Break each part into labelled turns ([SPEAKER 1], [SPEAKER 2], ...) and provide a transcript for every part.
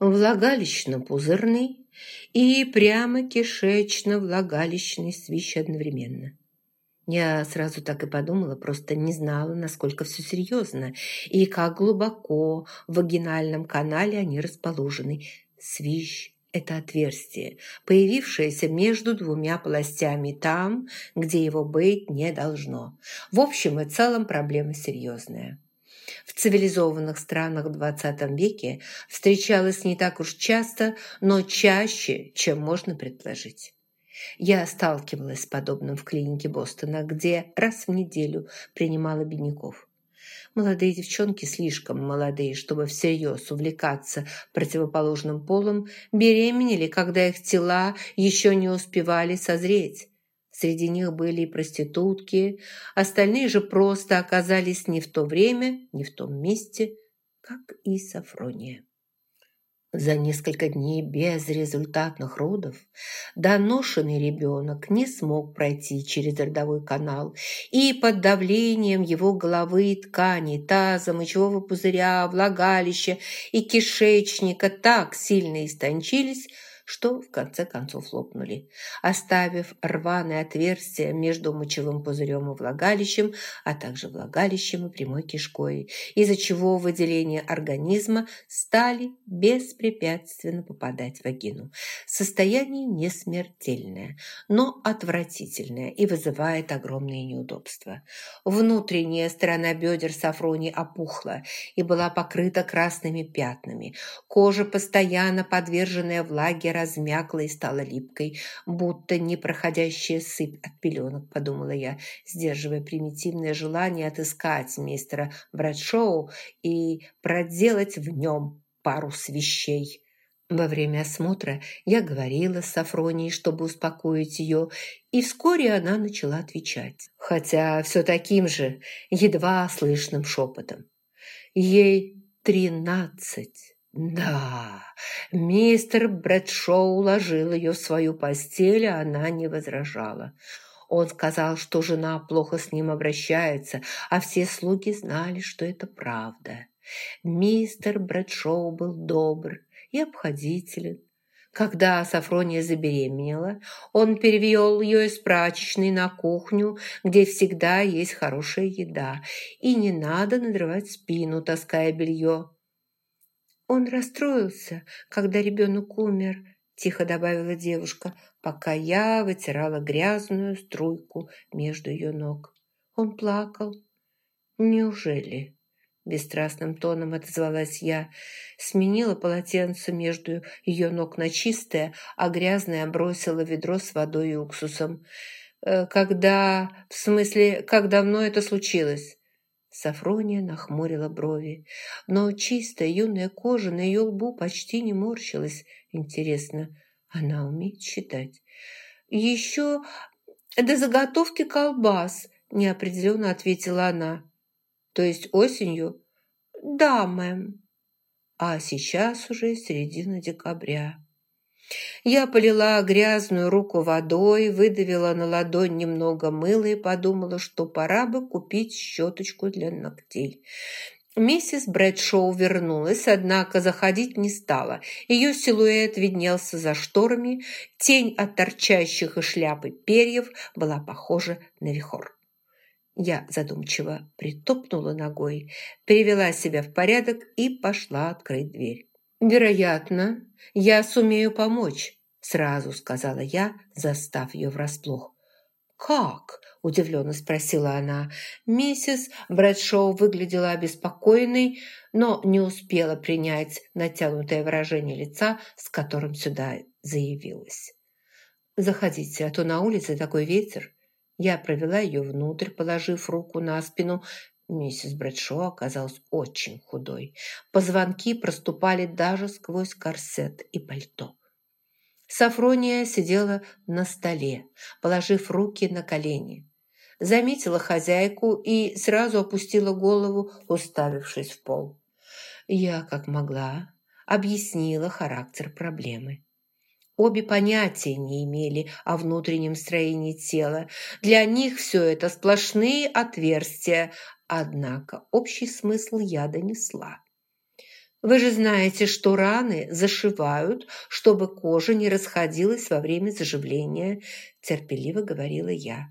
[SPEAKER 1] влагалищно-пузырный и прямо кишечно-влагалищный свищ одновременно. Я сразу так и подумала, просто не знала, насколько все серьезно и как глубоко в вагинальном канале они расположены. Свищ – это отверстие, появившееся между двумя полостями там, где его быть не должно. В общем и целом проблема серьезная. В цивилизованных странах в XX веке встречалась не так уж часто, но чаще, чем можно предположить. Я сталкивалась с подобным в клинике Бостона, где раз в неделю принимала бедняков. Молодые девчонки, слишком молодые, чтобы всерьез увлекаться противоположным полом, беременели, когда их тела еще не успевали созреть. Среди них были и проститутки, остальные же просто оказались не в то время, не в том месте, как и Сафрония. За несколько дней безрезультатных родов доношенный ребенок не смог пройти через родовой канал, и под давлением его головы и тканей, таза, мочевого пузыря, влагалища и кишечника так сильно истончились, что в конце концов лопнули, оставив рваное отверстие между мочевым пузырем и влагалищем, а также влагалищем и прямой кишкой, из-за чего выделения организма стали беспрепятственно попадать в вагину. Состояние не смертельное, но отвратительное и вызывает огромные неудобства. Внутренняя сторона бедер Сафрони опухла и была покрыта красными пятнами. Кожа, постоянно подверженная влаге, размякла и стала липкой, будто непроходящая сыпь от пеленок, подумала я, сдерживая примитивное желание отыскать мистера Брэдшоу и проделать в нем пару свещей. Во время осмотра я говорила с Сафронией, чтобы успокоить ее, и вскоре она начала отвечать, хотя все таким же, едва слышным шепотом. Ей тринадцать. Да, мистер Брэдшоу уложил ее в свою постель, а она не возражала. Он сказал, что жена плохо с ним обращается, а все слуги знали, что это правда. Мистер Брэдшоу был добр и обходителен. Когда Сафрония забеременела, он перевел ее из прачечной на кухню, где всегда есть хорошая еда, и не надо надрывать спину, таская белье. «Он расстроился, когда ребенок умер», – тихо добавила девушка, пока я вытирала грязную струйку между ее ног. «Он плакал». «Неужели?» – бесстрастным тоном отозвалась я. Сменила полотенце между ее ног на чистое, а грязное бросила ведро с водой и уксусом. «Э, «Когда... В смысле, как давно это случилось?» Сафрония нахмурила брови, но чистая юная кожа на ее лбу почти не морщилась. Интересно, она умеет считать? «Еще до заготовки колбас», – неопределенно ответила она. «То есть осенью?» «Да, мэм». А сейчас уже середина декабря. Я полила грязную руку водой, выдавила на ладонь немного мыла и подумала, что пора бы купить щеточку для ногтей. Миссис Брэдшоу вернулась, однако заходить не стала. Ее силуэт виднелся за шторами, тень от торчащих из шляпы перьев была похожа на вихор. Я задумчиво притопнула ногой, привела себя в порядок и пошла открыть дверь. «Вероятно, я сумею помочь», – сразу сказала я, застав ее врасплох. «Как?» – удивленно спросила она. Миссис Брэдшоу выглядела обеспокоенной, но не успела принять натянутое выражение лица, с которым сюда заявилась. «Заходите, а то на улице такой ветер». Я провела ее внутрь, положив руку на спину Миссис Брэдшоу оказалась очень худой. Позвонки проступали даже сквозь корсет и пальто. Сафрония сидела на столе, положив руки на колени. Заметила хозяйку и сразу опустила голову, уставившись в пол. Я, как могла, объяснила характер проблемы. Обе понятия не имели о внутреннем строении тела. Для них все это сплошные отверстия, однако общий смысл я донесла. Вы же знаете, что раны зашивают, чтобы кожа не расходилась во время заживления, терпеливо говорила я.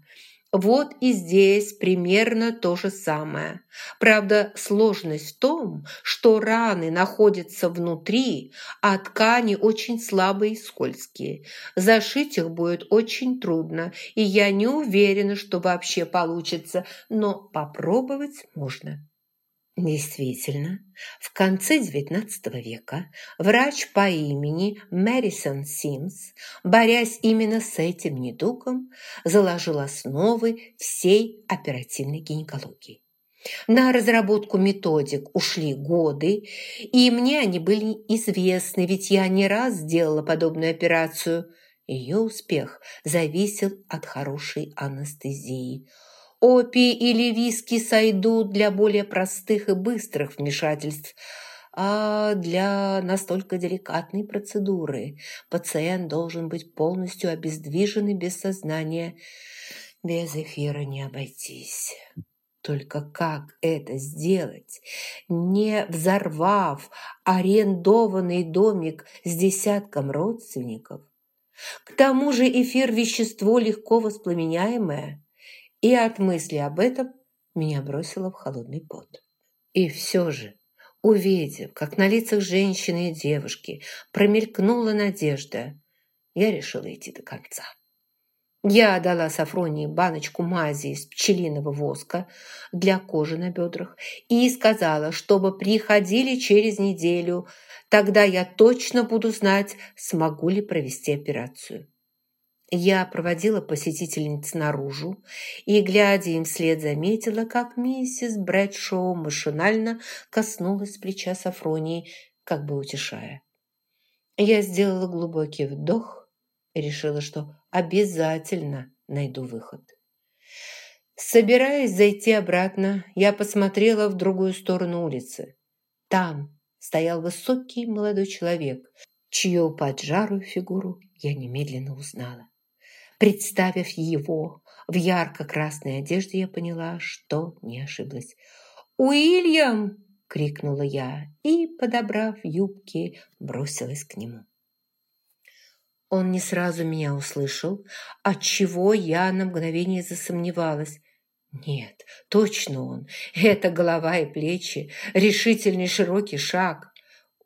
[SPEAKER 1] Вот и здесь примерно то же самое. Правда, сложность в том, что раны находятся внутри, а ткани очень слабые и скользкие. Зашить их будет очень трудно, и я не уверена, что вообще получится, но попробовать можно. Действительно, в конце XIX века врач по имени Мэрисон Симс, борясь именно с этим недугом, заложил основы всей оперативной гинекологии. На разработку методик ушли годы, и мне они были известны, ведь я не раз делала подобную операцию. Ее успех зависел от хорошей анестезии – Опий или виски сойдут для более простых и быстрых вмешательств, а для настолько деликатной процедуры пациент должен быть полностью обездвижен и без сознания. Без эфира не обойтись. Только как это сделать, не взорвав арендованный домик с десятком родственников? К тому же эфир – вещество легко воспламеняемое – и от мысли об этом меня бросило в холодный пот. И все же, увидев, как на лицах женщины и девушки промелькнула надежда, я решила идти до конца. Я дала Сафронии баночку мази из пчелиного воска для кожи на бедрах и сказала, чтобы приходили через неделю, тогда я точно буду знать, смогу ли провести операцию. Я проводила посетительниц наружу и, глядя им вслед, заметила, как миссис Брэдшоу машинально коснулась плеча Сафронии, как бы утешая. Я сделала глубокий вдох и решила, что обязательно найду выход. Собираясь зайти обратно, я посмотрела в другую сторону улицы. Там стоял высокий молодой человек, чью поджарую фигуру я немедленно узнала. Представив его в ярко-красной одежде, я поняла, что не ошиблась. «Уильям!» – крикнула я и, подобрав юбки, бросилась к нему. Он не сразу меня услышал, отчего я на мгновение засомневалась. Нет, точно он. Это голова и плечи, решительный широкий шаг.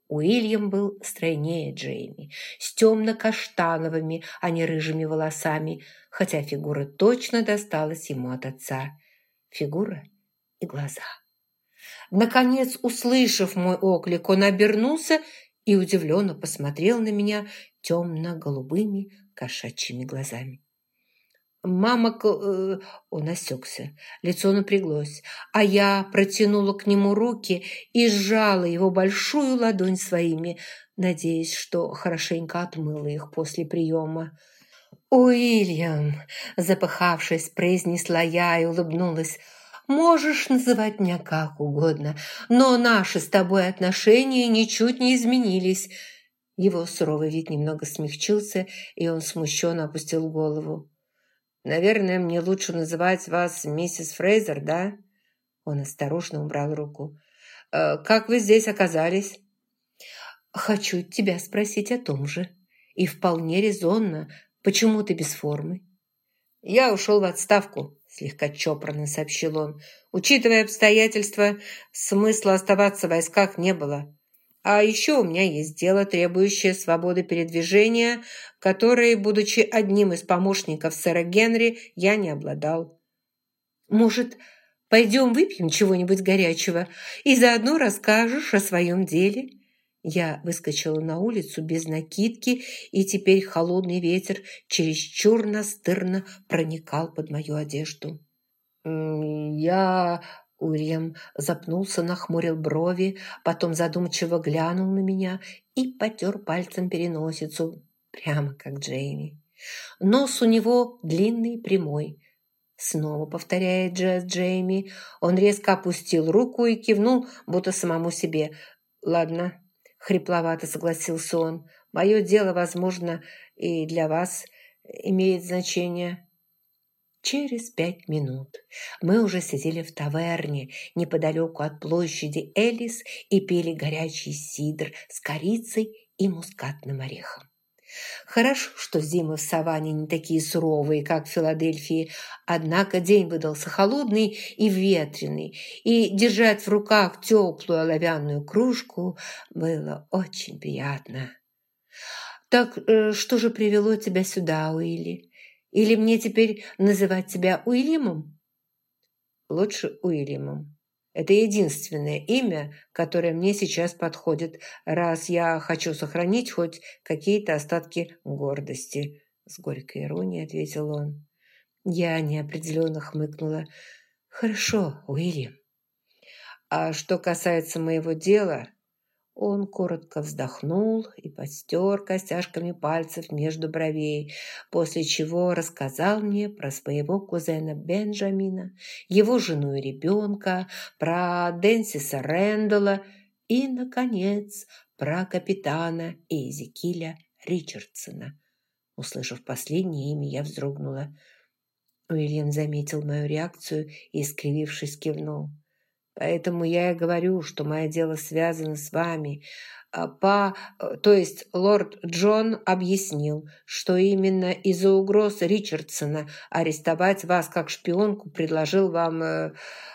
[SPEAKER 1] Уильям был стройнее Джейми, с темно-каштановыми, а не рыжими волосами, хотя фигура точно досталась ему от отца. Фигура и глаза. Наконец, услышав мой оклик, он обернулся и удивленно посмотрел на меня темно-голубыми кошачьими глазами. Мама... Э, он осекся, лицо напряглось, а я протянула к нему руки и сжала его большую ладонь своими, надеясь, что хорошенько отмыла их после приема. «Уильям!» – запыхавшись, произнесла я и улыбнулась. «Можешь называть меня как угодно, но наши с тобой отношения ничуть не изменились». Его суровый вид немного смягчился, и он смущенно опустил голову. Наверное, мне лучше называть вас миссис Фрейзер, да?» Он осторожно убрал руку. «Э, «Как вы здесь оказались?» «Хочу тебя спросить о том же. И вполне резонно. Почему ты без формы?» «Я ушел в отставку», – слегка чопорно сообщил он. «Учитывая обстоятельства, смысла оставаться в войсках не было. А еще у меня есть дело, требующее свободы передвижения, которой, будучи одним из помощников сэра Генри, я не обладал. Может, пойдем выпьем чего-нибудь горячего и заодно расскажешь о своем деле?» Я выскочила на улицу без накидки, и теперь холодный ветер чересчур настырно проникал под мою одежду. «Я Уильям запнулся, нахмурил брови, потом задумчиво глянул на меня и потер пальцем переносицу, прямо как Джейми. Нос у него длинный и прямой. Снова повторяет Джесс Джейми. Он резко опустил руку и кивнул, будто самому себе. «Ладно», — хрипловато согласился он. «Мое дело, возможно, и для вас имеет значение». Через пять минут мы уже сидели в таверне неподалеку от площади Элис и пили горячий сидр с корицей и мускатным орехом. Хорошо, что зимы в саванне не такие суровые, как в Филадельфии, однако день выдался холодный и ветреный, и держать в руках теплую оловянную кружку было очень приятно. «Так э, что же привело тебя сюда, Уилли? Или мне теперь называть тебя Уильямом?» «Лучше Уильямом. Это единственное имя, которое мне сейчас подходит, раз я хочу сохранить хоть какие-то остатки гордости», с горькой иронией ответил он. Я неопределенно хмыкнула. «Хорошо, Уильям. А что касается моего дела, он коротко вздохнул и постер костяшками пальцев между бровей, после чего рассказал мне про своего кузена Бенджамина, его жену и ребенка, про Денсиса Рэндалла и, наконец, про капитана Эзекиля Ричардсона. Услышав последнее имя, я вздрогнула. Уильям заметил мою реакцию и, искривившись, кивнул. Поэтому я и говорю, что мое дело связано с вами. А, по, то есть лорд Джон объяснил, что именно из-за угроз Ричардсона арестовать вас как шпионку предложил вам э,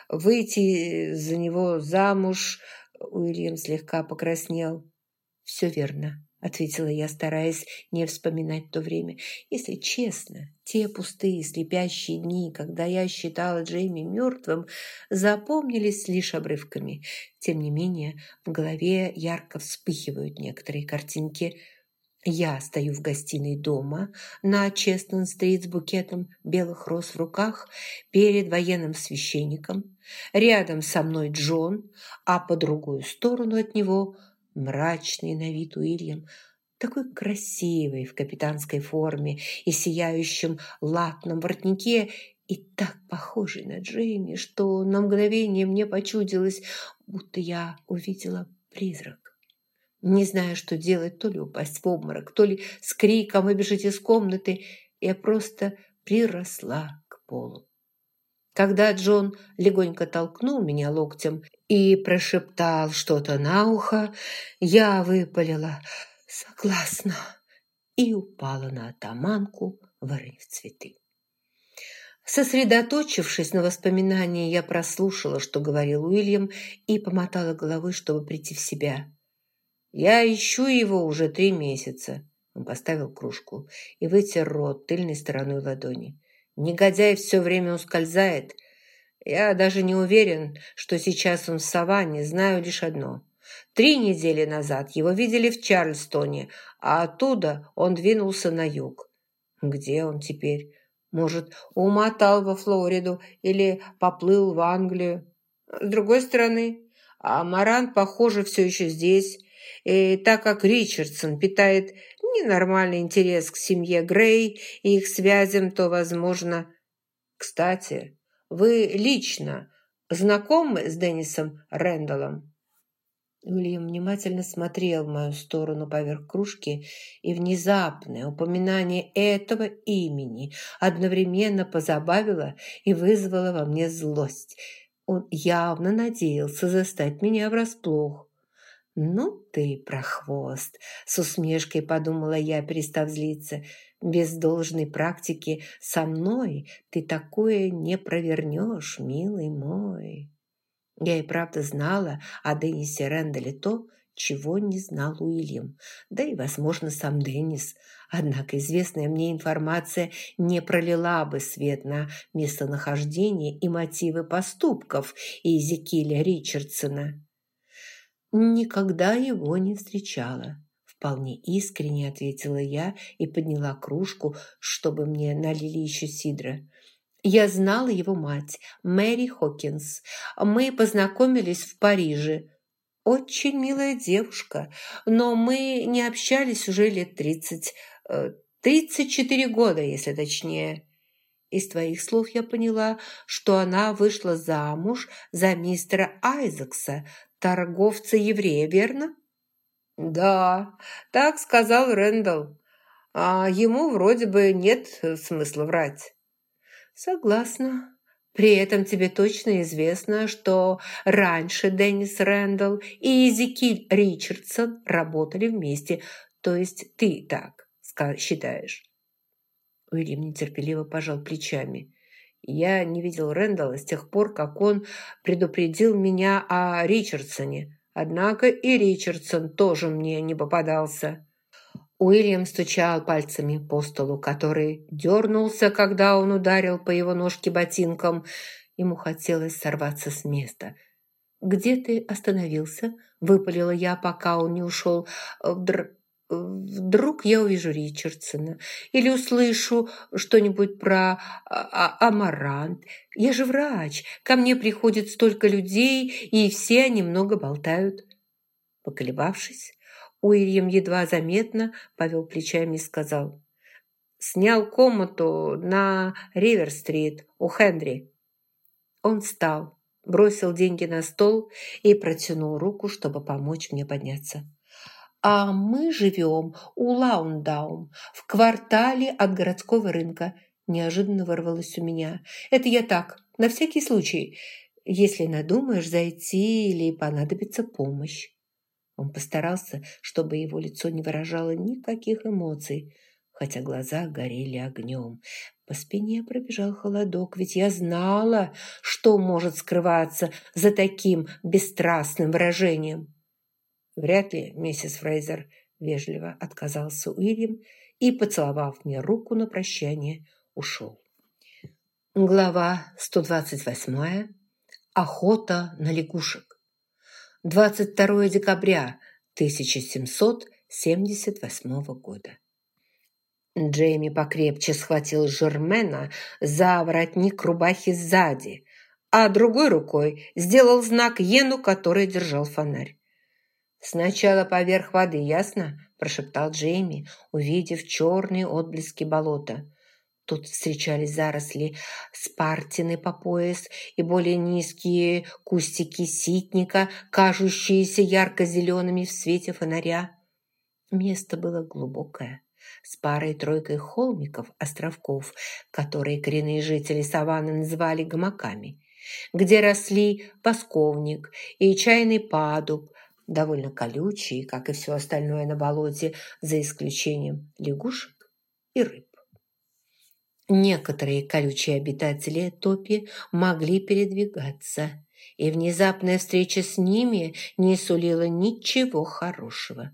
[SPEAKER 1] выйти за него замуж. Уильям слегка покраснел. «Все верно ответила я, стараясь не вспоминать то время. Если честно, те пустые слепящие дни, когда я считала Джейми мертвым, запомнились лишь обрывками. Тем не менее, в голове ярко вспыхивают некоторые картинки. Я стою в гостиной дома на Честон-стрит с букетом белых роз в руках перед военным священником. Рядом со мной Джон, а по другую сторону от него – мрачный на вид Уильям, такой красивый в капитанской форме и сияющем латном воротнике, и так похожий на Джейми, что на мгновение мне почудилось, будто я увидела призрак. Не знаю, что делать, то ли упасть в обморок, то ли с криком выбежать из комнаты. Я просто приросла к полу. Когда Джон легонько толкнул меня локтем и прошептал что-то на ухо, я выпалила «Согласна» и упала на атаманку, выронив цветы. Сосредоточившись на воспоминании, я прослушала, что говорил Уильям, и помотала головой, чтобы прийти в себя. «Я ищу его уже три месяца». Он поставил кружку и вытер рот тыльной стороной ладони. Негодяй все время ускользает. Я даже не уверен, что сейчас он в саванне, знаю лишь одно. Три недели назад его видели в Чарльстоне, а оттуда он двинулся на юг. Где он теперь? Может, умотал во Флориду или поплыл в Англию? С другой стороны, Амарант, похоже, все еще здесь. И так как Ричардсон питает ненормальный интерес к семье Грей и их связям, то, возможно... Кстати, вы лично знакомы с Деннисом Рэндаллом?» Уильям внимательно смотрел в мою сторону поверх кружки, и внезапное упоминание этого имени одновременно позабавило и вызвало во мне злость. Он явно надеялся застать меня врасплох. «Ну ты, прохвост!» – с усмешкой подумала я, перестав злиться. «Без должной практики со мной ты такое не провернешь, милый мой!» Я и правда знала о Деннисе Рэндале то, чего не знал Уильям, да и, возможно, сам Деннис. Однако известная мне информация не пролила бы свет на местонахождение и мотивы поступков Изекиля Ричардсона. Никогда его не встречала. Вполне искренне ответила я и подняла кружку, чтобы мне налили еще сидра. Я знала его мать, Мэри Хокинс. Мы познакомились в Париже. Очень милая девушка, но мы не общались уже лет тридцать. Э, тридцать четыре года, если точнее. Из твоих слов я поняла, что она вышла замуж за мистера Айзекса, торговца-еврея, верно?» «Да, так сказал Рэндалл. А ему вроде бы нет смысла врать». Согласна. При этом тебе точно известно, что раньше Деннис Рэндалл и Эзекиль Ричардсон работали вместе. То есть ты так считаешь?» Уильям нетерпеливо пожал плечами. «Я не видел Рэндалла с тех пор, как он предупредил меня о Ричардсоне. Однако и Ричардсон тоже мне не попадался». Уильям стучал пальцами по столу, который дернулся, когда он ударил по его ножке ботинком. Ему хотелось сорваться с места. «Где ты остановился?» – выпалила я, пока он не ушел. Вдр... Вдруг я увижу Ричардсона или услышу что-нибудь про а амарант. Я же врач, ко мне приходит столько людей, и все они много болтают. Поколебавшись, Уильям едва заметно повел плечами и сказал. «Снял комнату на Ривер-стрит у Хенри». Он встал, бросил деньги на стол и протянул руку, чтобы помочь мне подняться. «А мы живем у Лаундаум, в квартале от городского рынка», неожиданно вырвалось у меня. «Это я так, на всякий случай, если надумаешь зайти или понадобится помощь». Он постарался, чтобы его лицо не выражало никаких эмоций, хотя глаза горели огнем. По спине пробежал холодок, ведь я знала, что может скрываться за таким бесстрастным выражением. «Вряд ли, миссис Фрейзер», – вежливо отказался Уильям и, поцеловав мне руку на прощание, ушел. Глава 128. Охота на лягушек. 22 декабря 1778 года. Джейми покрепче схватил Жермена за воротник рубахи сзади, а другой рукой сделал знак Йену, который держал фонарь. «Сначала поверх воды, ясно?» – прошептал Джейми, увидев черные отблески болота. Тут встречались заросли спартины по пояс и более низкие кустики ситника, кажущиеся ярко-зелеными в свете фонаря. Место было глубокое, с парой-тройкой холмиков, островков, которые коренные жители саванны называли гамаками, где росли посковник и чайный падуб, довольно колючие, как и все остальное на болоте, за исключением лягушек и рыб. Некоторые колючие обитатели топи могли передвигаться, и внезапная встреча с ними не сулила ничего хорошего.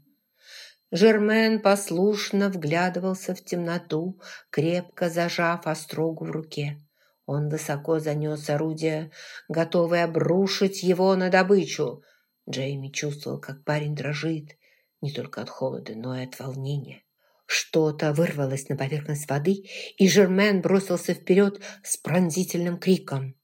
[SPEAKER 1] Жермен послушно вглядывался в темноту, крепко зажав острогу в руке. Он высоко занес орудие, готовый обрушить его на добычу. Джейми чувствовал, как парень дрожит, не только от холода, но и от волнения. Что-то вырвалось на поверхность воды, и Жермен бросился вперед с пронзительным криком.